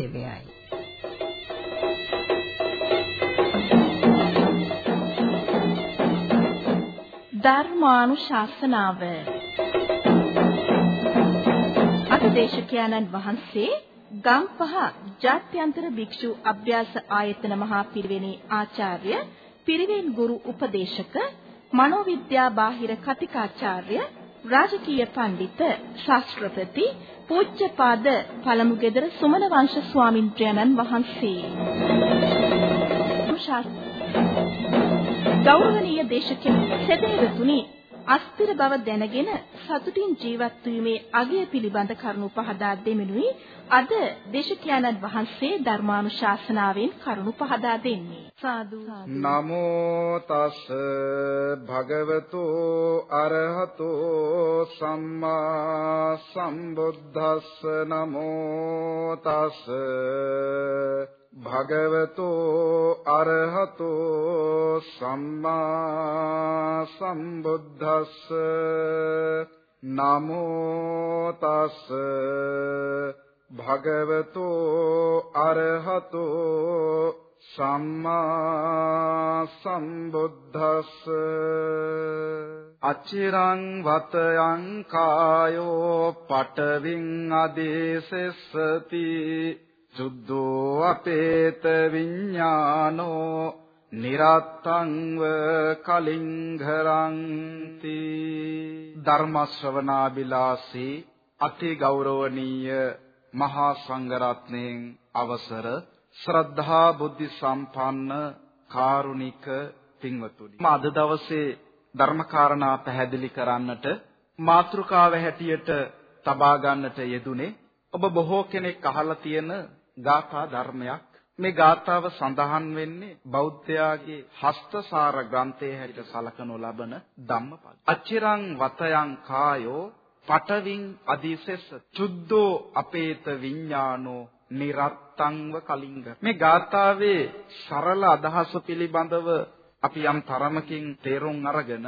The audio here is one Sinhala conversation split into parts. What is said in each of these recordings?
සේවයයි. ධර්මානුශාසනාව අද දේශකයන්න් වහන්සේ ගම්පහ ජාත්‍යන්තර භික්ෂු අභ්‍යාස ආයතන මහා පිරිවෙනේ ආචාර්ය පිරිවෙන් ගුරු උපදේශක මනෝවිද්‍යා බාහිර කතිකාචාර්ය රාජකීය පඬිත ශාස්ත්‍රපති පූජ්‍යපාද පළමුගෙදර සුමන වංශ ස්වාමින්ද්‍රයන්න් වහන්සේ. ගෞරවනීය දේශකයන් සදේවතුනි අස්තිර බව දැනගෙන සතුටින් ජීවත් වීමේ අගය පිළිබඳ කරුණු පහදා දෙමිනුයි අද දේශකයන්න් වහන්සේ ධර්මානුශාසනාවෙන් කරුණු පහදා දෙන්නේ. සාදු. නමෝ තස් භගවතු අරහතෝ සම්මා සම්බුද්දස්ස නමෝ තස් භගවතෝ අරහතෝ සම්මා සම්බුද්දස්ස නමෝ තස් භගවතෝ අරහතෝ සම්මා සම්බුද්දස්ස අචිරං වතයන් කායෝ පටවින් අදේසෙස්සති සුද්ධෝ අපේත විඥානෝ නිරත්තංව කලින්ඝරಂತಿ ධර්ම ශ්‍රවණාබිලාසී අති ගෞරවනීය මහා සංඝරත්නයෙන් අවසර ශ්‍රද්ධා බුද්ධ සම්පන්න කාරුණික පින්වතුනි. මා අද දවසේ ධර්මකාරණා පැහැදිලි කරන්නට මාතෘකාව හැටියට තබා ගන්නට යෙදුනේ ඔබ බොහෝ කෙනෙක් අහලා තියෙන ගාථා ධර්මයක්. මේ ගාථාව සඳහන් වෙන්නේ බෞද්ධයාගේ හස්තසාර ග්‍රන්ථයේ හැටියට සලකනු ලබන ධම්මපද. අචිරං වතයන් කායෝ පටවින් අදිසෙස් චුද්ධෝ අපේත විඥානෝ නිරත්තංව කලින්ග මේ ගාථාවේ සරල අදහස පිළිබඳව අපි යම් තරමකින් තේරුම් අරගෙන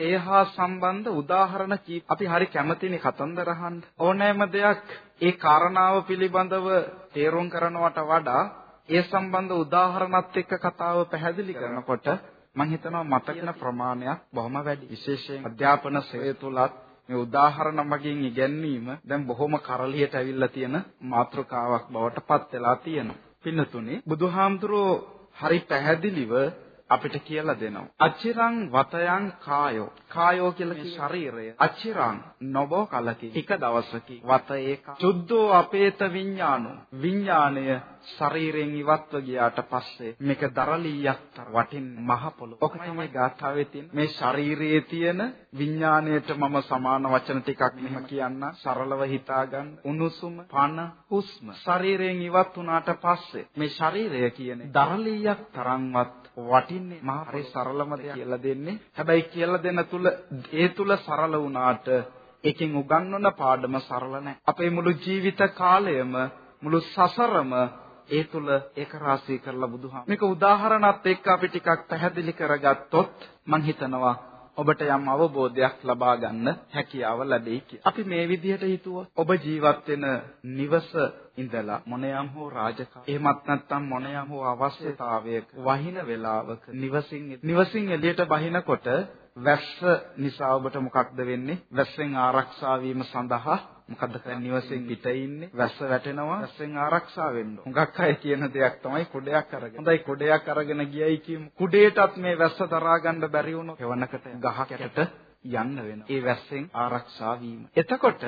ඒහා සම්බන්ධ උදාහරණ කීප අපි හරි කැමතිනේ කතන්දර අහන්න. ඕනෑම දෙයක් ඒ කාරණාව පිළිබඳව තේරුම් කරනවට වඩා ඒ සම්බන්ධ උදාහරණත් එක්ක කතාව පැහැදිලි කරනකොට මම හිතනවා මතකන ප්‍රමාණයක් බොහොම වැඩි විශේෂයෙන් අධ්‍යාපන සේවය තුලත් මේ උදාහරණ මගින් ඉගැන්වීම දැන් බොහොම කරලියට ඇවිල්ලා තියෙන මාතෘකාවක් බවට පත් වෙලා තියෙනවා. පින්නතුනේ බුදුහාමුදුරෝ හරි පැහැදිලිව අපිට කියලා දෙනවා. අචිරං වතයන් කායෝ. කායෝ කියලා කියන්නේ ශරීරය. අචිරං නොබෝ කලකි. එක දවසකි. වත ඒක. චුද්ධෝ අපේත විඥානෝ. විඥාණය ශරීරයෙන් ඉවත්ව ගියාට පස්සේ මේක දරලියක් වටින් මහ පොළොව. ඔක තමයි ගාථාවේ තියෙන. මේ ශරීරයේ තියෙන විඥාණයට මම සමාන වචන ටිකක් මෙහෙම කියන්න සරලව හිතාගන්න. උණුසුම, පන, හුස්ම. ශරීරයෙන් ඉවත් වුණාට පස්සේ මේ ශරීරය කියන්නේ දරලියක් තරම්වත් වටින්නේ මහා හරි සරලම කියලා දෙන්නේ. හැබැයි කියලා දෙන තුල ඒ තුල සරල වුණාට එකෙන් උගන්වන පාඩම සරල නැහැ. අපේ මුළු ජීවිත කාලයම මුළු සසරම ඒ තුල ඒක රාශී කරලා බුදුහාම මේක උදාහරණත් එක්ක අපි ටිකක් පැහැදිලි කරගත්තොත් මම හිතනවා ඔබට යම් අවබෝධයක් ලබා ගන්න හැකියාව ලැබෙයි කියලා. අපි මේ විදිහට හිතුවොත් ඔබ ජීවත් වෙන නිවස ඉඳලා මොනියම් හෝ රාජකාරී එහෙමත් නැත්නම් මොනියම් හෝ අවශ්‍යතාවයක වහින වේලාවක නිවසින් නිවසින් එළියට බහිනකොට වැස්ස නිසා ඔබට මොකක්ද වෙන්නේ? වැස්සෙන් ආරක්ෂා වීම සඳහා මොකද්ද කරන්නේ නිවසෙන් පිට ඉන්නේ වැස්ස වැටෙනවා වැස්සෙන් ආරක්ෂා වෙන්න. හුඟක් අය කියන දෙයක් තමයි කුඩයක් අරගෙන. හොඳයි කුඩයක් අරගෙන ගියයි කියමු. කුඩේටත් මේ වැස්ස දරා ගන්න බැරි වුණොත් එවනකට ගහකට යන්න වෙනවා. ඒ වැස්සෙන් ආරක්ෂා වීම. එතකොට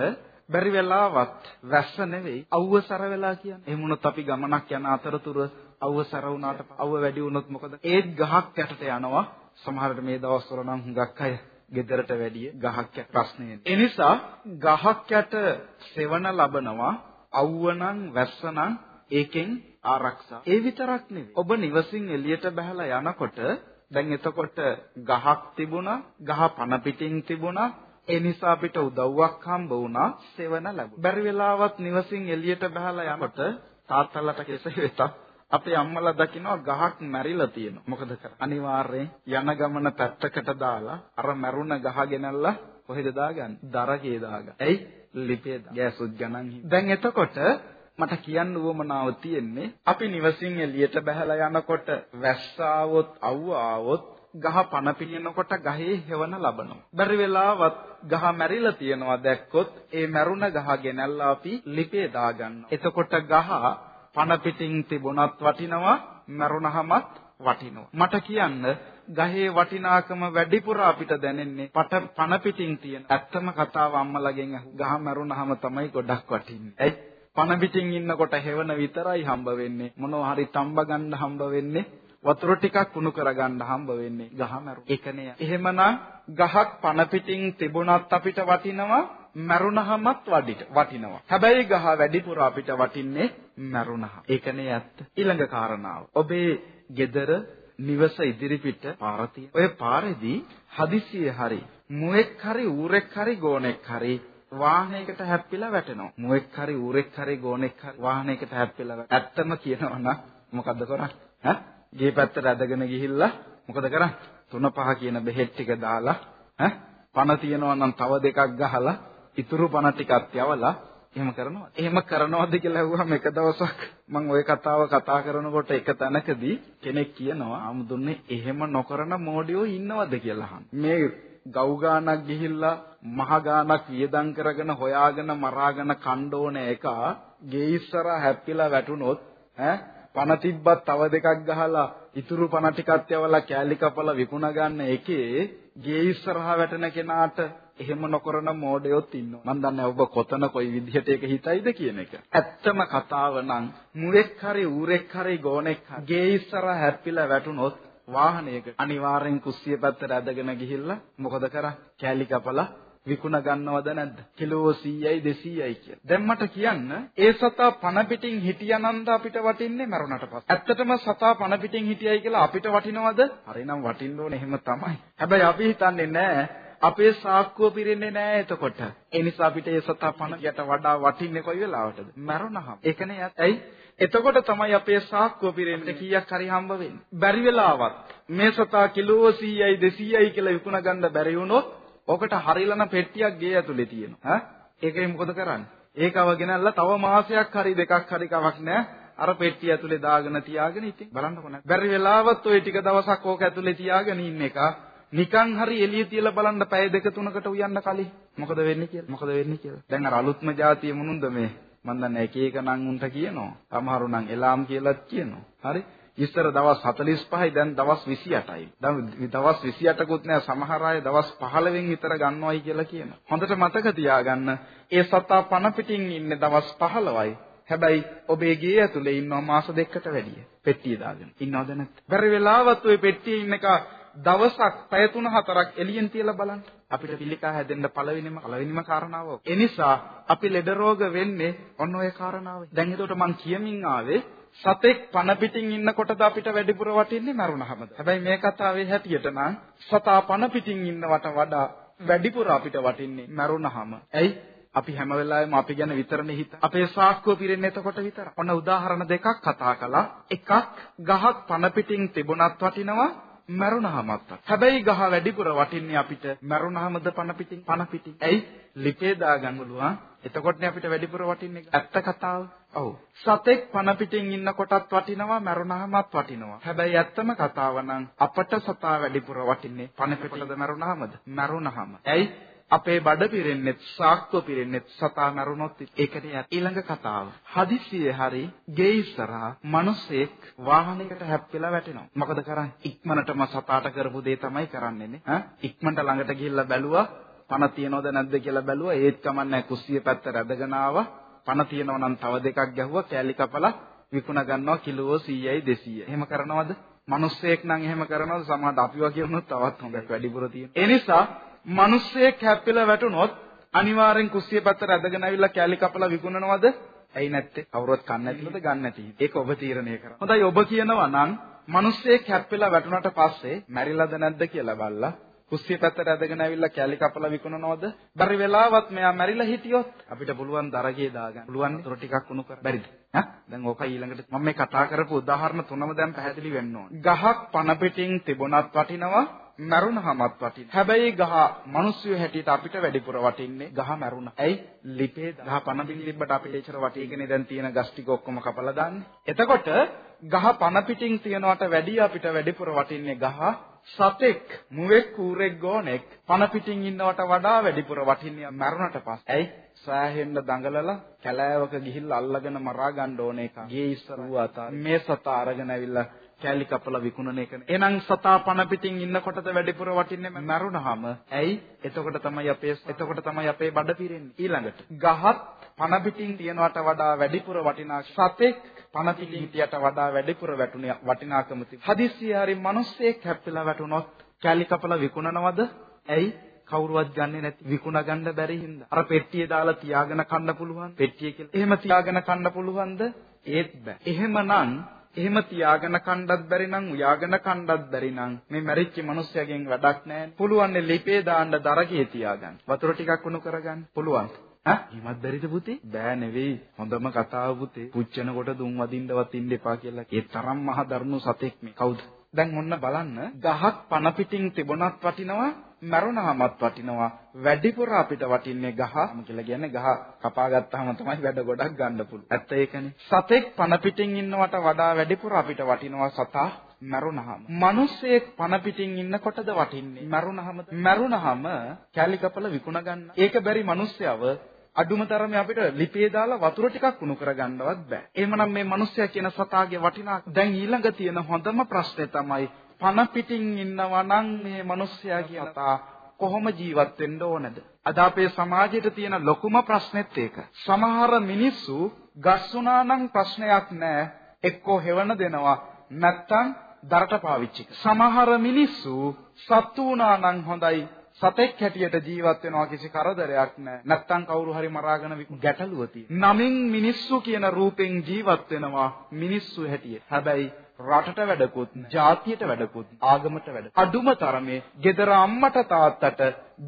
බැරි වෙලාවත් වැස්ස නෙවෙයි අවුවසර වෙලා කියන්නේ. එහෙම වුණොත් අපි ගමනක් යන අතරතුර අවුවසර වුණාට අවුව වැඩි වුණොත් මොකද? ඒත් ගහක් යටට යනවා. සමහරට මේ දවස්වල නම් හුඟක් අය ගෙදරට වැඩිය ගහක් යට ප්‍රශ්නේ. ඒ නිසා ගහක් යට සෙවණ ලබනවා අවුවනම් වැස්සනම් ඒකෙන් ආරක්ෂා. ඒ විතරක් නෙවෙයි. ඔබ නිවසින් එළියට බහලා යනකොට දැන් එතකොට ගහක් තිබුණා, ගහ පන පිටින් තිබුණා. ඒ නිසා අපිට උදව්වක් හම්බ වුණා, සෙවණ ලැබුණා. බැරි වෙලාවත් නිවසින් එළියට බහලා යනකොට තාත්තලාට කෙසේ වෙතත් අපේ අම්මලා දකිනවා ගහක් මැරිලා තියෙනවා. මොකද කරන්නේ? අනිවාර්යෙන් යන ගමන පැත්තකට දාලා අර මැරුණ ගහ ගෙනල්ලා කොහෙද දාගන්නේ? දරකේ දාගන්න. ඇයි? ලිපේ ගෑසුත් ගණන්. දැන් එතකොට මට කියන්න උවමනාව තියෙන්නේ අපි නිවසින් එළියට බහැලා යනකොට වැස්ස ආවොත් අවුව ආවොත් ගහ පන පිළිනකොට ගහේ හෙවණ ලබනවා. බැරි වෙලාවත් ගහ මැරිලා තියෙනවා දැක්කොත් ඒ මැරුණ ගහ ගෙනල්ලා අපි ලිපේ දාගන්නවා. එතකොට ගහ පන පිටින් තිබුණත් වටිනවා මැරුණහමත් වටිනවා. මට කියන්න ගහේ වටිනාකම වැඩිපුර අපිට දැනෙන්නේ පට පන පිටින් තියෙන. ඇත්තම කතාව අම්මලාගෙන් අහු. ගහ මැරුණහම තමයි ගොඩක් වටින්නේ. ඇයි? පන පිටින් ඉන්නකොට හෙවණ විතරයි හම්බ වෙන්නේ. මොනවා හරි තම්බ ගන්න හම්බ වෙන්නේ වතුර ටිකක් කුණු කරගන්න හම්බ වෙන්නේ ගහ මැරු. ඒකනේ. එහෙමනම් ගහක් පන පිටින් තිබුණත් අපිට වටිනවා මැරුණහමත් වටිනවා. හැබැයි ගහ වැඩිපුර අපිට වටින්නේ මැරුණහම. ඒකනේ ඇත්ත. ඊළඟ කාරණාව. ඔබේ gedara නිවස ඉදිරිපිට පාර ඔය පාරේදී හදිසියෙ හරි මුවෙක් හරි ඌරෙක් හරි ගෝනෙක් හරි වාහනයකට හැප්පිලා වැටෙනවා. මුවෙක් හරි ඌරෙක් හරි ගෝනෙක් හරි වාහනයකට හැප්පිලා ඇත්තම කියනවා නම් මොකද්ද කරන්නේ? ඈ ගේ පැත්තට ඇදගෙන ගිහිල්ලා මොකද කරන්නේ? තුන පහ කියන බෙහෙත් ටික දාලා ඈ පණ තියනවා නම් තව දෙකක් ගහලා ඉතුරු පණ ටිකක් යවලා එහෙම කරනවද? එහෙම කරනවද කියලා අහුවම එක දවසක් මම ওই කතාව කතා කරනකොට එක තැනකදී කෙනෙක් කියනවා ආමුදුන්නේ එහෙම නොකරන මෝඩියෝ ඉන්නවද කියලා අහන. මේ ගව් ගානක් ගිහිල්ලා මහ ගානක් වියදම් කරගෙන හොයාගෙන මරාගෙන කණ්ඩ ඕන එක ගේ ඉස්සරහා හැප්පිලා වැටුනොත් ඈ පණ තිබ්බත් තව දෙකක් ගහලා ඉතුරු පණ ටිකක් යවලා කෑලි කපලා විකුණ ගන්න එකේ ගේ ඉස්සරහා වැටෙන කෙනාට එහෙම නොකරන මෝඩයොත් ඉන්නවා. මම දන්නේ ඔබ කොතන කොයි විදිහට ඒක හිතයිද කියන එක. ඇත්තම කතාව නම් මුවෙක් හරි ඌරෙක් හරි ගෝනෙක් හරි ගේ ඉස්සරහා හැප්පිලා වැටුනොත් වාහනයක අනිවාර්යෙන් කුස්සිය පැත්තට ඇදගෙන ගිහිල්ලා මොකද කරන්නේ? කෑලි කපලා විකුණ ගන්නවද නැද්ද? කිලෝ 100යි 200යි කියලා. දැන් මට කියන්න ඒ සතා පණ පිටින් හිටියානන්ද අපිට වටින්නේ මරුණට පස්සේ. ඇත්තටම සතා පණ පිටින් හිටියයි කියලා අපිට වටිනවද? හරිනම් වටින්න ඕනේ එහෙම තමයි. හැබැයි අපි හිතන්නේ නෑ අපේ සාක්කුව පිරෙන්නේ නෑ එතකොට. ඒ නිසා අපිට ඒ සතා පණ යට වඩා වටින්නේ කොයි වෙලාවටද? මරුණහම. ඒකනේ ඇයි? එතකොට තමයි අපේ සාක්කුව පිරෙන්නේ කීයක් හරි හම්බ වෙන්නේ. බැරි වෙලාවත් මේ සතා කිලෝ 100යි 200යි කියලා විකුණ ගන්න බැරි වුණොත් ඔකට හරිලන පෙට්ටියක් ගේ ඇතුලේ තියෙනවා. ඈ ඒකෙන් මොකද කරන්නේ? ඒකව ගෙනල්ලා තව මාසයක් හරි දෙකක් හරි කවක් නැහැ. අර පෙට්ටිය ඇතුලේ දාගෙන තියාගෙන ඉතින් බලන්නකො නෑ. බැරි වෙලාවත් ওই ටික දවසක් ඕක ඇතුලේ තියාගෙන ඉන්න එක නිකන් හරි එළිය තියලා බලන්න පැය දෙක තුනකට උයන්න කලින් මොකද වෙන්නේ කියලා මොකද වෙන්නේ කියලා දැන් අර අලුත්ම જાතිය මොනුන්ද මේ මම දන්නේ එක එක නම් උන්ට කියනවා සමහරු නම් එලාම් කියලාත් කියනවා හරි ඉස්සර දවස් 45යි දැන් දවස් 28යි. දැන් දවස් 28කුත් නෑ සමහර අය දවස් 15න් විතර ගන්නවයි කියලා කියනවා. හොඳට මතක තියාගන්න ඒ සතා පණ පිටින් ඉන්නේ දවස් 15යි. හැබැයි ඔබේ ගේ ඇතුලේ ඉන්නවා මාස දෙකකට වැඩිය. පෙට්ටිය දාගෙන. ඉන්නවද නැත්ද? බැරි වෙලාවත් ওই පෙට්ටියේ ඉන්න එක දවසක් පැය 3-4ක් එළියෙන් තියලා බලන්න. අපිට පිළිකා හැදෙන්න පළවෙනිම පළවෙනිම කාරණාව. ඒ නිසා අපි ලෙඩ රෝග වෙන්නේ ඔන්න ඔය කාරණාවයි. දැන් එතකොට මම කියමින් ආවේ සතෙක් පණ පිටින් ඉන්නකොටද අපිට වැඩිපුර වටින්නේ මරුණහමද? හැබැයි මේ කතාවේ හැටියට නම් සතා පණ පිටින් ඉන්නවට වඩා වැඩිපුර අපිට වටින්නේ මරුණහම. ඇයි? අපි හැම වෙලාවෙම අපි ගැන විතරනේ හිත. අපේ සාක්කුව පිරෙන්නේ එතකොට විතර. ඔන්න උදාහරණ දෙකක් කතා කළා. එකක් ගහක් පණ පිටින් තිබුණත් වටිනවා මරුණහමත්. හැබැයි ගහ වැඩිපුර වටින්නේ අපිට මරුණහමද පණ පිටින් පණ පිටින්. ඇයි? ලිපේ දාගන්න පුළුවන්. එතකොටනේ අපිට වැඩිපුර වටින්නේ. ඇත්ත කතාව. ඔව්. සතෙක් පණ පිටින් ඉන්නකොටත් වටිනවා මරුණහමත් වටිනවා. හැබැයි ඇත්තම කතාව නම් අපට සතා වැඩිපුර වටින්නේ පණ පිටද මරුණහමද? මරුණහම. ඇයි? අපේ බඩ පිරෙන්නේ සාක්කුව පිරෙන්නේ සතා මරුණොත් ඒකනේ ඊළඟ කතාව. හදිසියේ හරි ගේ ඉස්සරහා මිනිසෙක් වාහනයකට හැප්පෙලා වැටෙනවා. මොකද කරන්නේ? ඉක්මනටම සතාට කරපු දේ තමයි කරන්නේ නේ. ඈ ඉක්මනට ළඟට ගිහිල්ලා බැලුවා පණ තියනවද නැද්ද කියලා බැලුවා. ඒත් කමන්නේ කුස්සිය පැත්ත රැඳගෙන ආවා. පණ තියනවා නම් තව දෙකක් ගැහුවා. කෑලි කපලා විකුණ ගන්නවා කිලෝ 100යි 200යි. එහෙම කරනවද? මිනිස්සෙක් නම් එහෙම කරනවද? සමහරවිට අපි වගේ වුණොත් තවත් හොඳක් වැඩිපුර තියෙනවා. ඒ නිසා මිනිස්සෙක් හැප්පෙලා වැටුනොත් අනිවාර්යෙන් කුස්සිය පැත්තට ඇදගෙන ඇවිල්ලා කෑලි කපලා විකුණනවද? ඇයි නැත්තේ? කවුරුත් කන්න නැතිවද ගන්න නැති. ඒක ඔබ තීරණය කරන්න. හොඳයි ඔබ කියනවා නම් මිනිස්සෙක් හැප්පෙලා වැටුණාට පස්සේ මැරිලාද නැද්ද කියලා බලලා කුස්සිය පැත්තට ඇදගෙන ඇවිල්ලා කැලි කපලා විකුණනවද? බැරි වෙලාවත් මෙයා මැරිලා හිටියොත් අපිට පුළුවන් දරගේ දාගන්න. පුළුවන් දොර ටිකක් උණු කර. බැරිද? ඈ දැන් ඕක ඊළඟට මම මේ කතා කරපු උදාහරණ තුනම දැන් පැහැදිලි වෙන්න ඕන. ගහක් පන පිටින් තිබුණත් වටිනවා මැරුණහමත් වටින. හැබැයි ගහ මිනිස්සු හැටියට අපිට වැඩිපුර වටින්නේ ගහ මැරුණා. ඇයි? ලිපේ ගහ පන පිටින් තිබ්බට අපිට ඒචර වටිගෙන දැන් තියෙන ගස් ටික ඔක්කොම කපලා දාන්නේ. එතකොට ගහ පන පිටින් තියනවට වැඩිය අපිට වැඩිපුර වටින්නේ ගහ සතෙක් මුවෙක් කූරෙක් ගෝනෙක් පන පිටින් ඉන්නවට වඩා වැඩිපුර වටින්නේ මැරුණට පස්සේ. ඇයි? සෑහෙන්න දඟලලා කැලෑවක ගිහිල්ලා අල්ලගෙන මරා ගන්න ඕන එක. ගේ ඉස්සර වූ අතාර මේ සතා අරගෙන ඇවිල්ලා කැලි කපලා විකුණන එකනේ. එහෙනම් සතා පණ පිටින් ඉන්නකොටද වැඩිපුර වටින්නේ මරුණාම. ඇයි? එතකොට තමයි අපේ එතකොට තමයි අපේ බඩ පිරෙන්නේ. ඊළඟට ගහත් පණ පිටින් තියනවට වඩා වැඩිපුර වටිනා සතෙක් පණ පිටින් හිටියට වඩා වැඩිපුර වැටුනේ වටිනාකම තිබෙනවා. හදිස්සිය හරි මිනිස්සෙක් හැප්පිලා වැටුනොත් කැලි කපලා විකුණනවද? ඇයි? කවුරුවත් ගන්නෙ නැති විකුණ ගන්න බැරි හින්දා. අර පෙට්ටිය දාලා තියාගෙන කන්න පුළුවන්. පෙට්ටිය කියලා. එහෙම තියාගෙන කන්න පුළුවන්ද? ඒත් බෑ. එහෙමනම් එහෙම තියාගෙන කණ්ඩත් බැරි නම් උයාගෙන කණ්ඩත් බැරි නම් මේ මැරිච්ච මිනිස්සයාගෙන් වැඩක් නැහැ. පුළුවන් ලිපේ දාන්න දරගේ තියාගන්න. වතුර ටිකක් උණු කරගන්න. පුළුවන්. ඈ එහෙමත් බැරිද පුතේ? බෑ නෙවෙයි. හොඳම කතාව පුතේ. පුච්චනකොට දුම් වදින්නවත් ඉන්න එපා කියලා. ඒ තරම් මහ දරුණු සතෙක් මේ. කවුද? දැන් ඔන්න බලන්න ගහක් පන පිටින් තිබුණත් වටිනවා මරුණාමත් වටිනවා වැඩිපුර අපිට වටින්නේ ගහ කියලා කියන්නේ ගහ කපා ගත්තාම තමයි වැඩ ගොඩක් ගන්න පුළුවන්. ඇත්ත ඒකනේ. සතෙක් පන පිටින් ඉන්නවට වඩා වැඩිපුර අපිට වටිනවා සතා මරුණහම. මිනිස්සෙක් පන පිටින් ඉන්නකොටද වටින්නේ. මරුණහම මරුණහම කැලි කපල විකුණ ගන්න. ඒක බැරි මිනිස්සයව අඩුම තරමේ අපිට ලිපේ දාලා වතුර ටිකක් උණු කරගන්නවත් බෑ. එහෙමනම් මේ මිනිස්සයා කියන සතාගේ වටිනාකම දැන් ඊළඟ තියෙන හොඳම ප්‍රශ්නේ තමයි පන පිටින් ඉන්නවා නම් මේ මිනිස්සයා කියතා කොහොම ජීවත් වෙන්න ඕනද? අද අපේ සමාජයේ තියෙන ලොකුම ප්‍රශ්නෙත් ඒක. සමහර මිනිස්සු ගස් නම් ප්‍රශ්නයක් නෑ. එක්කෝ හෙවණ දෙනවා නැත්තම් දරට පාවිච්චි සමහර මිනිස්සු සත්තු වුණා නම් හොඳයි සතෙක් හැටියට ජීවත් වෙනවා කිසි කරදරයක් නැහැ. නැත්තම් කවුරු හරි මරාගෙන ගැටලුව තියෙනවා. නමින් මිනිස්සු කියන රූපෙන් ජීවත් වෙනවා මිනිස්සු හැටියට. හැබැයි රටට වැඩකුත්, ජාතියට වැඩකුත්, ආගමට වැඩ. අඩුම තරමේ gedara අම්මට තාත්තට,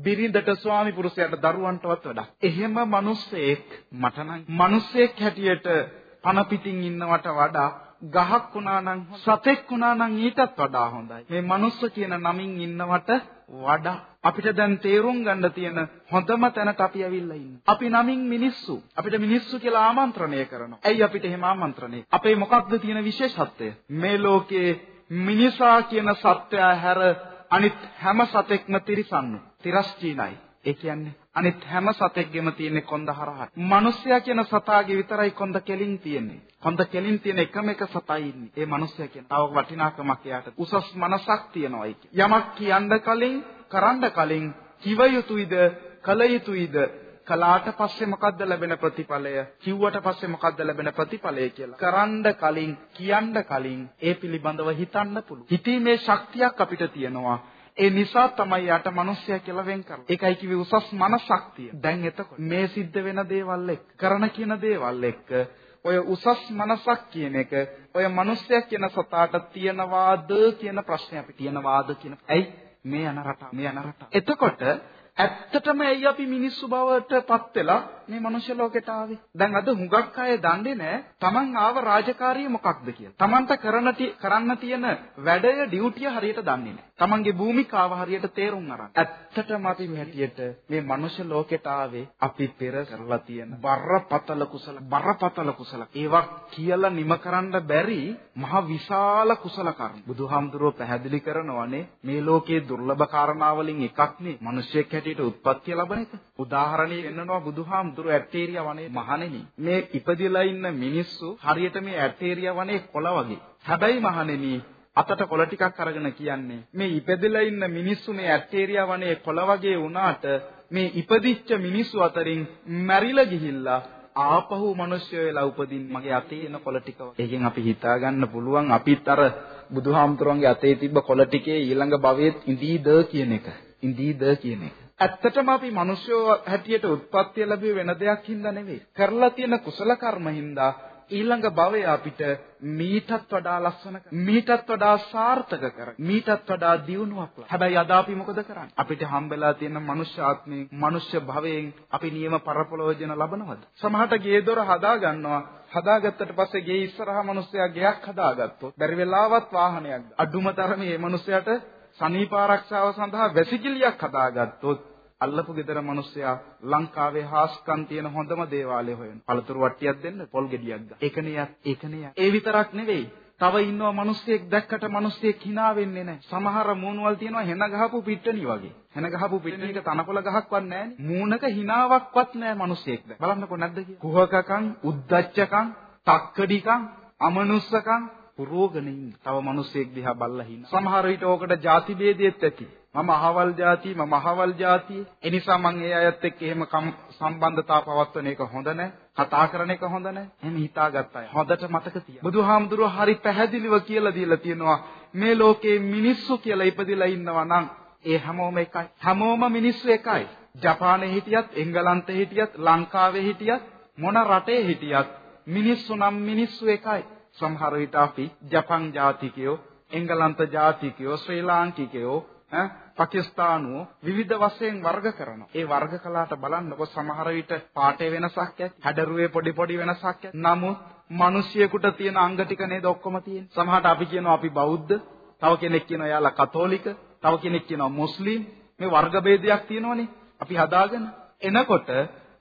බිරිඳට, ස්වාමි පුරුෂයාට, දරුවන්ටවත් වැඩක්. එහෙම මිනිස්සෙක් මට නම් මිනිස්සෙක් හැටියට පන පිටින් ඉන්නවට වඩා ගහක් වුණා නම් සතෙක් වුණා නම් ඊටත් වඩා හොඳයි. මේ මනුස්ස කියන නමින් ඉන්නවට වඩා අපිට දැන් තේරුම් ගන්න තියෙන හොඳම තැනට අපි ඇවිල්ලා ඉන්නේ. අපි නමින් මිනිස්සු. අපිට මිනිස්සු කියලා ආමන්ත්‍රණය කරනවා. ඇයි අපිට එහෙම ආමන්ත්‍රණය? අපේ මොකක්ද තියෙන විශේෂත්වය? මේ ලෝකේ මිනිසා කියන සත්‍යය හැර අනිත් හැම සතෙක්ම තිරිසන්නු. තිරස්චීනයි. ඒ කියන්නේ අනිත් හැම සතෙක්ගෙම තියෙන කොන්ද හරහට. මිනිස්සයා කියන සතාගේ විතරයි කොන්ද කෙලින් තියෙන්නේ. කොන්ද කෙලින් තියෙන එකම එක සතයි ඉන්නේ. ඒ මිනිස්සයා කියන. තව වටිනාකමක් එයාට උසස් මනසක් තියෙනවා ඒක. යමක් කියන්න කලින්, කරන්න කලින් කිව යුතුයිද, කල යුතුයිද කලාට පස්සේ මොකද්ද ලැබෙන ප්‍රතිඵලය කිව්වට පස්සේ මොකද්ද ලැබෙන ප්‍රතිඵලය කියලා කරන්න කලින් කියන්න කලින් ඒ පිළිබඳව හිතන්න පුළුවන් හිතීමේ ශක්තියක් අපිට තියෙනවා ඒ නිසා තමයි යට මිනිස්සයා කියලා වෙන් කරන්නේ. ඒකයි කිව්වේ උසස් මනසක් තියෙන. දැන් එතකොට මේ සිද්ධ වෙන දේවල් එක්ක කරන කියන දේවල් එක්ක ඔය උසස් මනසක් කියන එක ඔය මිනිස්සයා කියන සතාට තියනවාද කියන ප්‍රශ්නේ අපි තියනවාද කියන. ඇයි මේ යන රට මේ යන රට. එතකොට ඇත්තටම ඇයි අපි මිනිස්සු බවට පත් වෙලා මේ මනුෂ්‍ය ලෝකෙට ආවේ? දැන් අද හුඟක් අය දන්නේ නැහැ Taman ආව රාජකාරිය මොකක්ද කියලා. Tamanට කරන කරන්න තියෙන වැඩය ඩියුටිය හරියට දන්නේ නැහැ. Tamanගේ භූමිකාව හරියට තේරුම් අරන්. ඇත්තටම අපි හැටියට මේ මනුෂ්‍ය ලෝකෙට ආවේ අපි පෙර කරලා තියෙන බරපතල කුසල බරපතල කුසල. ඒවා කියලා නිම කරන්න බැරි මහ විශාල කුසල කර්ම. බුදුහාමුදුරුව පැහැදිලි කරනවානේ මේ ලෝකයේ දුර්ලභ කාරණාවලින් එකක්නේ මිනිස්සෙක් හැටියට උත්පත්ති ලැබෙන එක. උදාහරණයක් වෙන්නනවා බුදුහාමුදුරුව ඇටේරියා වනේ මහණෙනි මේ ඉපදිලා ඉන්න මිනිස්සු හරියට මේ ඇටේරියා වනේ කොළ වගේ. හැබැයි මහණෙනි අතට කොළ ටිකක් අරගෙන කියන්නේ මේ ඉපදෙලා ඉන්න මිනිස්සු මේ ඇටේරියා වනේ කොළ වගේ වුණාට මේ ඉපදිච්ච මිනිස්සු අතරින් මැරිලා ගිහිල්ලා ආපහු මිනිස්සු වෙලා උපදින්න මගේ අතේ එන කොළ ටික. ඒකෙන් අපි හිතා ගන්න පුළුවන් අපිත් අර බුදුහාමුදුරන්ගේ අතේ තිබ්බ කොළ ටිකේ ඊළඟ භවයේත් ඉඳීද කියන එක. ඉඳීද කියන එක. ඇත්තටම අපි මිනිස්සු හැටියට උත්පත්ති ලැබුවේ වෙන දෙයක් හින්දා නෙවෙයි. කරලා තියෙන කුසල කර්ම හින්දා ඊළඟ භවය අපිට මීටත් වඩා ලස්සන මීටත් වඩා සාර්ථක කර මීටත් වඩා දියුණුවක් ලා. හැබැයි අද අපි මොකද කරන්නේ? අපිට හම්බෙලා තියෙන මනුෂ්‍ය ආත්මයෙන් මනුෂ්‍ය භවයෙන් අපි නියම පරපලෝජන ලබනවද? සමහරට ගේ දොර හදා ගන්නවා. හදාගත්තට පස්සේ ගේ ඉස්සරහා මිනිස්සයා ගෙයක් හදාගත්තොත් බැරි වෙලාවත් වාහනයක් අඩුම තරමේ මේ මිනිස්සයාට සනීප ආරක්ෂාව සඳහා වැසිකිළියක් හදාගත්තොත් අල්ලපු ගෙදර මිනිස්සයා ලංකාවේ හාස්කම් තියෙන හොඳම දේවාලය හොයන. පළතුරු වට්ටියක් දෙන්න පොල් ගෙඩියක් ගන්න. ඒකනේ ඒකනේ. ඒ විතරක් නෙවෙයි. තව ඉන්නවා මිනිස්සෙක් දැක්කට මිනිස්සෙක් hina වෙන්නේ නැහැ. සමහර මූණවල තියෙනවා හෙන ගහපු පිට්ටනිය වගේ. හෙන ගහපු පිට්ටනියක තනකොළ ගහක්වත් නැහැනේ. මූණක hinaවක්වත් නැහැ මිනිස්සෙක් දැන්. බලන්නකෝ නැද්ද කියලා. කුහකකම්, උද්දච්චකම්, තක්කඩිකම්, අමනුස්සකම් පුරෝගන ඉන්න. තව මිනිස්සෙක් දිහා බල්ලා හිනා. සමහර විට ඕකට ಜಾති ભેදෙත් ඇති. මම අහවල් ಜಾති මම අහවල් ಜಾති. ඒ නිසා මම ඒ අයත් එක්ක එහෙම සම්බන්ධතා පවත්වන එක හොඳ නැහැ. කතා කරන එක හොඳ නැහැ. එහෙම හිතාගත්ත අය. හොඳට මතක තියාගන්න. බුදුහාමුදුරුවෝ හරි පැහැදිලිව කියලා දීලා තියෙනවා මේ ලෝකේ මිනිස්සු කියලා ඉපදිලා ඉන්නවා නම් ඒ හැමෝම එකයි. හැමෝම මිනිස්සු එකයි. ජපානයේ හිටියත්, එංගලන්තයේ හිටියත්, ලංකාවේ හිටියත්, මොන රටේ හිටියත් මිනිස්සු නම් මිනිස්සු එකයි. සමහර විට අපි ජපන් ජාතිකයෝ, එංගලන්ත ජාතිකයෝ, ශ්‍රී ලාංකිකයෝ, පාකිස්තානුව විවිධ වශයෙන් වර්ග කරනවා. ඒ වර්ග කළාට බලන්නකො සමහර විට පාටේ වෙනසක් ඇති. හැඩරුවේ පොඩි පොඩි වෙනසක් ඇති. නමුත් මිනිසියෙකුට තියෙන අංග ටික නේද ඔක්කොම තියෙන්නේ. සමහරට අපි කියනවා අපි බෞද්ධ, තව කෙනෙක් කියනවා යාලා කතෝලික, තව කෙනෙක් කියනවා මුස්ලිම්. මේ වර්ග ભેදයක් තියෙනවනේ. අපි හදාගෙන එනකොට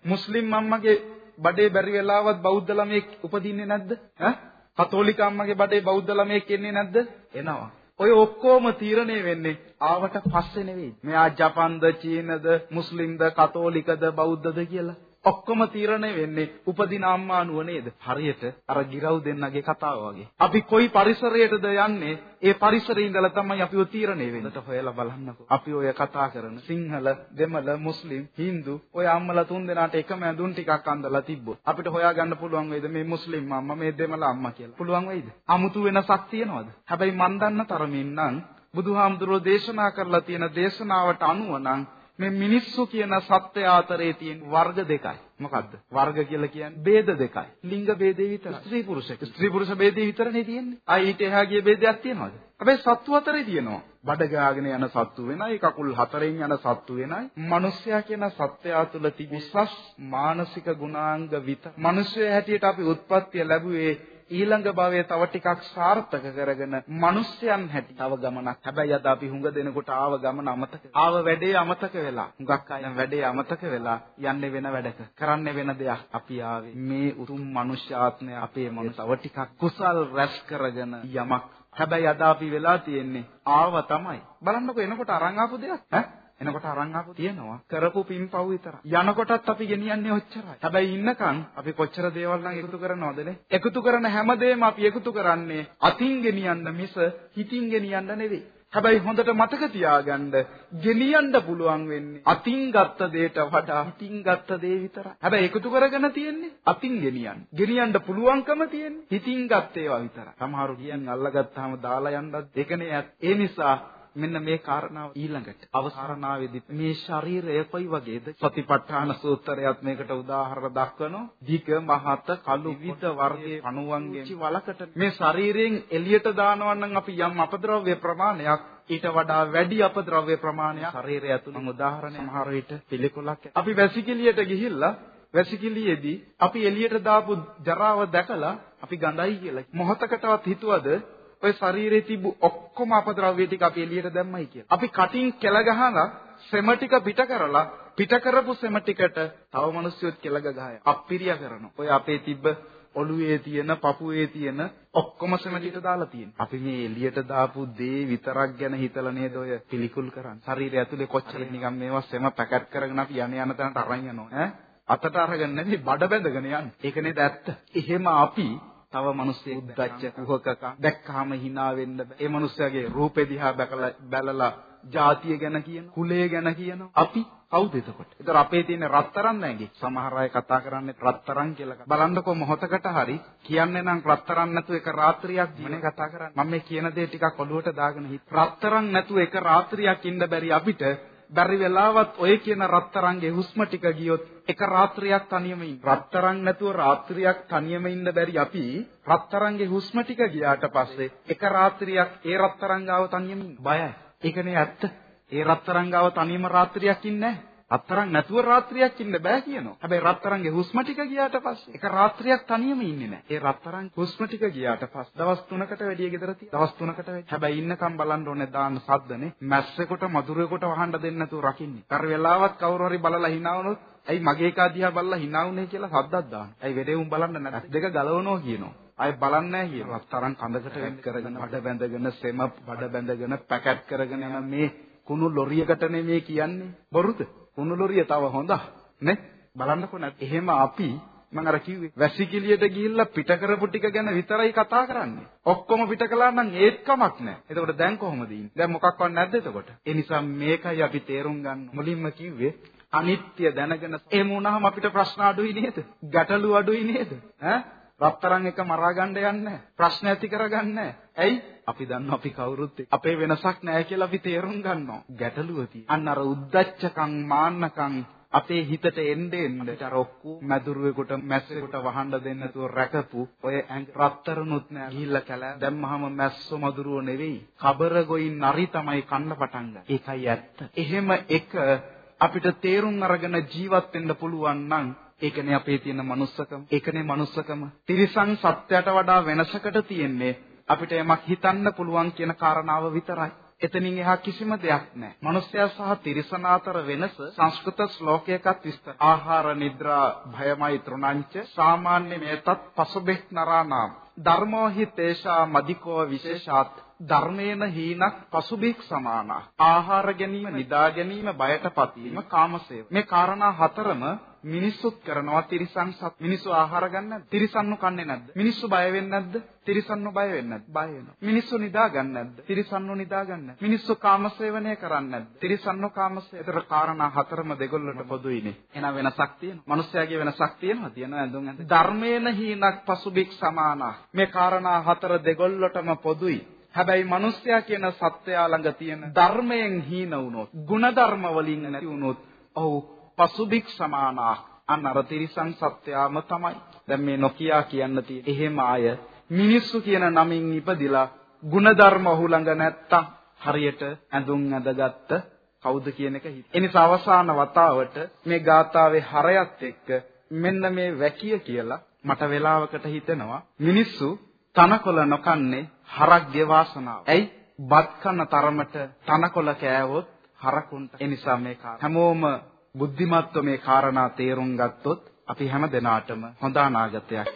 මුස්ලිම් අම්මගේ බඩේ බැරි වෙලාවත් බෞද්ධ ළමයෙක් උපදින්නේ නැද්ද? ඈ කතෝලික අම්මගේ බඩේ බෞද්ධ ළමයෙක් එන්නේ නැද්ද? එනවා. ඔය ඔක්කොම තීරණය වෙන්නේ ආවට පස්සේ නෙවෙයි. මෙයා ජපන්ද, චීනද, මුස්ලිම්ද, කතෝලිකද, බෞද්ධද කියලා. ඔක්කොම තීරණය වෙන්නේ උපදින අම්මානුව නේද? හරියට අර ගිරව් දෙන්නගේ කතාව වගේ. අපි කොයි පරිසරයටද යන්නේ? ඒ පරිසරයේ ඉඳලා තමයි අපි ඔය තීරණය වෙන්නේ. හොයලා බලන්නකෝ. අපි ඔය කතා කරන සිංහල, දෙමළ, මුස්ලිම්, හින්දු ඔය අම්මලා තුන් දෙනාට එකම ඇඳුම් ටිකක් අඳලා තිබ්බොත් අපිට හොයාගන්න පුළුවන් වේද මේ මුස්ලිම් අම්මා, මේ දෙමළ අම්මා කියලා? පුළුවන් වෙයිද? 아무තු වෙනසක් තියනවද? හැබැයි මන් දන්න තරමින් නම් බුදුහාමුදුරෝ දේශනා කරලා තියෙන දේශනාවට අනුව නම් මේ මිනිස්සු කියන සත්ත්ව ආතරේ තියෙන වර්ග දෙකයි. මොකද්ද? වර්ග කියලා කියන්නේ ભેද දෙකයි. ලිංග ભેදේ විතරයි. ස්ත්‍රී පුරුෂක. ස්ත්‍රී පුරුෂ ભેදේ විතරනේ තියෙන්නේ. ආයි ඊට එහා ගිය ભેදයක් තියෙනවද? හැබැයි සත්තු අතරේ තියෙනවා. බඩගාගෙන යන සත්තු වෙනයි, කකුල් හතරෙන් යන සත්තු වෙනයි. මිනිස්සයා කියන සත්වයා තුළ තිබුසස් මානසික ගුණාංග විත. මිනිස්සයා හැටියට අපි උත්පත්ති ලැබුවේ ඊළඟ භවයේ තව ටිකක් සාර්ථක කරගෙන මිනිස්යන් හැටි තව ගමනක්. හැබැයි අද අපි හුඟ දෙනකොට ආව ගමන අමතක. ආව වැඩේ අමතක වෙලා. හුඟක් අය වැඩේ අමතක වෙලා යන්නේ වෙන වැඩක. කරන්නේ වෙන දෙයක්. අපි ආවේ මේ උතුම් මනුෂ්‍ය ආත්මය අපේ මනස තව ටිකක් කුසල් රැස් කරගෙන යමක්. හැබැයි අද අපි වෙලා තියෙන්නේ ආව තමයි. බලන්නකො එනකොට අරන් ආපු දෙයක්. ඈ එනකොට අරන් ආපු තියෙනවා කරපු පින්පව් විතරයි යනකොටත් අපි ගෙනියන්නේ ඔච්චරයි හැබැයි ඉන්නකන් අපි කොච්චර දේවල් නම් එකතු කරනවදනේ එකතු කරන හැමදේම අපි එකතු කරන්නේ අතින් ගෙනියන්න මිස හිතින් ගෙනියන්න නෙවෙයි හැබැයි හොඳට මතක තියාගන්න ගෙනියන්න පුළුවන් වෙන්නේ අතින් ගත්ත දෙයට වඩා හිතින් ගත්ත දේ විතරයි. හැබැයි එකතු කරගෙන තියෙන්නේ අතින් ගෙනියන්න. ගෙනියන්න පුළුවන්කම තියෙන්නේ හිතින් ගත්ත ඒවා විතරයි. සමහරු කියන්නේ අල්ලගත්තාම දාලා යන්නත් ඒකනේ ඒ නිසා මෙන්න මේ කාරණාව ඊළඟට අවසරණාවේදී මේ ශරීරය කොයි වගේද? සතිපට්ඨාන සූත්‍රයත් මේකට උදාහරණ දක්වනවා ධික මහත කළු විවිධ වර්ගයේ අණුවන්ගෙන්. වලකට මේ ශරීරයෙන් එළියට දානවා නම් අපි යම් අපද්‍රව්‍ය ප්‍රමාණයක් ඊට වඩා වැඩි අපද්‍රව්‍ය ප්‍රමාණයක් ශරීරය ඇතුළේ උදාහරණ සමහර විට පිළිකුලක් අපි වැසිකිළියට ගිහිල්ලා වැසිකිළියේදී අපි එළියට දාපු ජරාව දැකලා අපි ගඳයි කියලා මොහතකටවත් හිතුවද ඔය ශරීරේ තිබු ඔක්කොම අපද්‍රව්‍ය ටික අපි එළියට දැම්මයි කියලා. අපි කටින් කෙල ගහලා සෙම ටික පිට කරලා පිට කරපු සෙම ටිකට තව මිනිස්සුත් කෙල ගහය අප්පිරිය කරනවා. ඔය අපේ තිබ්බ ඔළුවේ තියෙන, පපුවේ තියෙන ඔක්කොම සෙම ටික දාලා තියෙනවා. අපි මේ එළියට දාපු දේ විතරක් ගැන හිතලා නේද ඔය පිළිකුල් කරන්නේ. ශරීරය ඇතුලේ කොච්චර නිකන් මේවා සෙම පැකට් කරගෙන අපි යන යන තැනට අරන් යනවා. ඈ අතට අරගෙන නෙමෙයි බඩ බැඳගෙන යන්නේ. ඒක නේද ඇත්ත. එහෙම අපි තව මිනිස්සෙක් උද්දච්ච කුහකක දැක්කාම hina වෙන්න. ඒ මිනිස්සයාගේ රූපේ දිහා බැලලා ජාතිය ගැන කියන, කුලය ගැන කියන. අපි කවුද එතකොට? ඒතර අපේ තියෙන රත්තරන් නැගේ. සමහර අය කතා කරන්නේ රත්තරන් කියලා. බලන්නකෝ මොහොතකට හරි කියන්නේ නම් රත්තරන් නැතුව එක රාත්‍රියක් දිනේ කතා කරන්නේ. මම මේ කියන දේ ටිකක් ඔළුවට දාගෙන හිට. රත්තරන් නැතුව එක රාත්‍රියක් ඉන්න බැරි අපිට බැරි වෙලාවත් ඔය කියන රත්තරන්ගේ හුස්ම ටික ගියොත් එක රාත්‍රියක් තනියම ඉන්න. රත්තරන් නැතුව රාත්‍රියක් තනියම ඉන්න බැරි අපි රත්තරන්ගේ හුස්ම ටික ගියාට පස්සේ එක රාත්‍රියක් ඒ රත්තරන් ගාව තනියම ඉන්න. බයයි. ඒකනේ ඇත්ත. ඒ රත්තරන් ගාව තනියම රාත්‍රියක් ඉන්නේ නැහැ. රත්තරන් නැතුව රාත්‍රියක් ඉන්න බෑ කියනවා. හැබැයි රත්තරන්ගේ හුස්ම ටික ගියාට පස්සේ එක රාත්‍රියක් තනියම ඉන්නේ නැහැ. ඒ රත්තරන් හුස්ම ටික ගියාට පස්සේ දවස් 3කට වැඩිය ගෙදර තියෙන. දවස් 3කට වැඩි. හැබැයි ඉන්නකම් බලන්න ඕනේ දාන්න සද්දනේ. මැස්සෙකුට මధుරෙකුට වහන්න දෙන්නේ නැතුව රකින්නේ. කර වෙලාවක් කවුරු හරි බලලා hina වුණොත් ඇයි මගේ එකා දිහා බලලා hina වුනේ කියලා සද්දක් දාන්න. ඇයි වෙරෙවුන් බලන්න නැත්නම් දෙක ගලවනවා කියනවා. අය බලන්නේ නැහැ කියනවා. තරම් කඳකට වෙත් කරගෙන බඩ බැඳගෙන සෙම බඩ බැඳගෙන පැකට් කරගෙන යන මේ කුණු ලොරියකටනේ මේ කියන්නේ. බොරුද? කුණුලොරිය තව හොඳ නේ බලන්නකො නැත් එහෙම අපි මම අර කිව්වේ වැසිකිළියට ගිහිල්ලා පිට කරපු ටික ගැන විතරයි කතා කරන්නේ. ඔක්කොම පිට කළා නම් ඒත් කමක් නැහැ. එතකොට දැන් කොහොමද ඉන්නේ? දැන් මොකක්වත් නැද්ද එතකොට? ඒ නිසා මේකයි අපි තේරුම් ගන්න. මුලින්ම කිව්වේ අනිත්‍ය දැනගෙන එහෙම වුණාම අපිට ප්‍රශ්න අඩුයි නේද? ගැටලු අඩුයි නේද? ඈ රත්තරන් එක මරා ගන්න යන්නේ ප්‍රශ්න ඇති කරගන්නේ ඇයි? අපි දන්නවා අපි කවුරුත් අපේ වෙනසක් නැහැ කියලා අපි තේරුම් ගන්නවා. ගැටලුව අන්න අර උද්දච්චකම් මාන්නකම් අපේ හිතට එන්නේ එන්නේ. අර ඔක්කොම මැදුරුවෙකුට මැස්සෙකුට වහන්න දෙන්න නැතුව රැකපු ඔය රත්තරනුත් නෑ. ගිහිල්ලා කැලෑ. දැම්මහම මැස්සෝ මදුරුව නෙවෙයි. කබර ගොයින් නරි තමයි කන්න පටන් ගන්න. ඒකයි ඇත්ත. එහෙම එක අපිට තේරුම් අරගෙන ජීවත් වෙන්න පුළුවන් නම් ඒකනේ අපේ තියෙන manussකම. ඒකනේ manussකම. තිරිසන් සත්‍යයට වඩා වෙනසකට තියෙන්නේ අපිට යමක් හිතන්න පුළුවන් කියන කාරණාව විතරයි. එතනින් එහා කිසිම දෙයක් නැහැ. මනුස්සයා සහ තිරිසන අතර වෙනස සංස්කෘත ශ්ලෝකයකත් විස්තර. ආහාර නිද්‍රා භයමයි තෘණංච සාමාන්‍ය මේතත් පසුබෙක් නරානාම්. ධර්මෝ හි තේෂා මදිකෝ විශේෂාත් ධර්මේන හීනක් පසුබික් සමානා. ආහාර ගැනීම, නිදා ගැනීම, බයටපත් වීම, කාමසේව. මේ කාරණා හතරම මිනිස්සුත් කරනවා තිරිසන් සත් මිනිස්සු ආහාර ගන්න නැද්ද? තිරිසන්නු කන්නේ නැද්ද? මිනිස්සු බය වෙන්නේ නැද්ද? තිරිසන්නු බය වෙන්නේ නැද්ද? බය වෙනවා. මිනිස්සු නිදා ගන්න නැද්ද? තිරිසන්නු නිදා ගන්න නැද්ද? මිනිස්සු කාමසේවනය කරන්නේ නැද්ද? තිරිසන්නු කාමසේව. ඒතර කාරණා හතරම දෙගොල්ලන්ට පොදුයිනේ. එහෙනම් වෙනසක් තියෙනවා. මිනිස්යාගේ වෙනසක් තියෙනවා. තියෙනවා ඇඳුම් ඇඳ. ධර්මේන හීනක් පසුබික් සමානා. මේ කාරණා හතර දෙගොල්ලටම පොදුයි. හැබැයි මිනිස්යා කියන සත්වයා ළඟ තියෙන ධර්මයෙන් හීන වුණොත්, ಗುಣධර්ම වලින් නැති වුණොත්, ඔව් පසුබික් සමානා අන්න අර තිරිසන් සත්‍යාම තමයි. දැන් මේ නොකියා කියන්න තියෙන. එහෙම අය මිනිස්සු කියන නමින් ඉපදිලා ಗುಣධර්ම ඔහු ළඟ නැත්තම් හරියට ඇඳුම් ඇඳගත්ත කවුද කියන එක හිත. එනිසා අවසාන වතාවට මේ ගාථාවේ හරයත් එක්ක මෙන්න මේ වැකිය කියලා මට වෙලාවකට හිතෙනවා මිනිස්සු තනකොළ නොකන්නේ හරක්ගේ වාසනාව. ඇයි? බත් කන තරමට තනකොළ කෑවොත් හරකුන්ට. ඒ නිසා මේ හැමෝම බුද්ධිමත්ව මේ කාරණා තේරුම් ගත්තොත් අපි හැම දිනාටම හොඳ අනාගතයක්.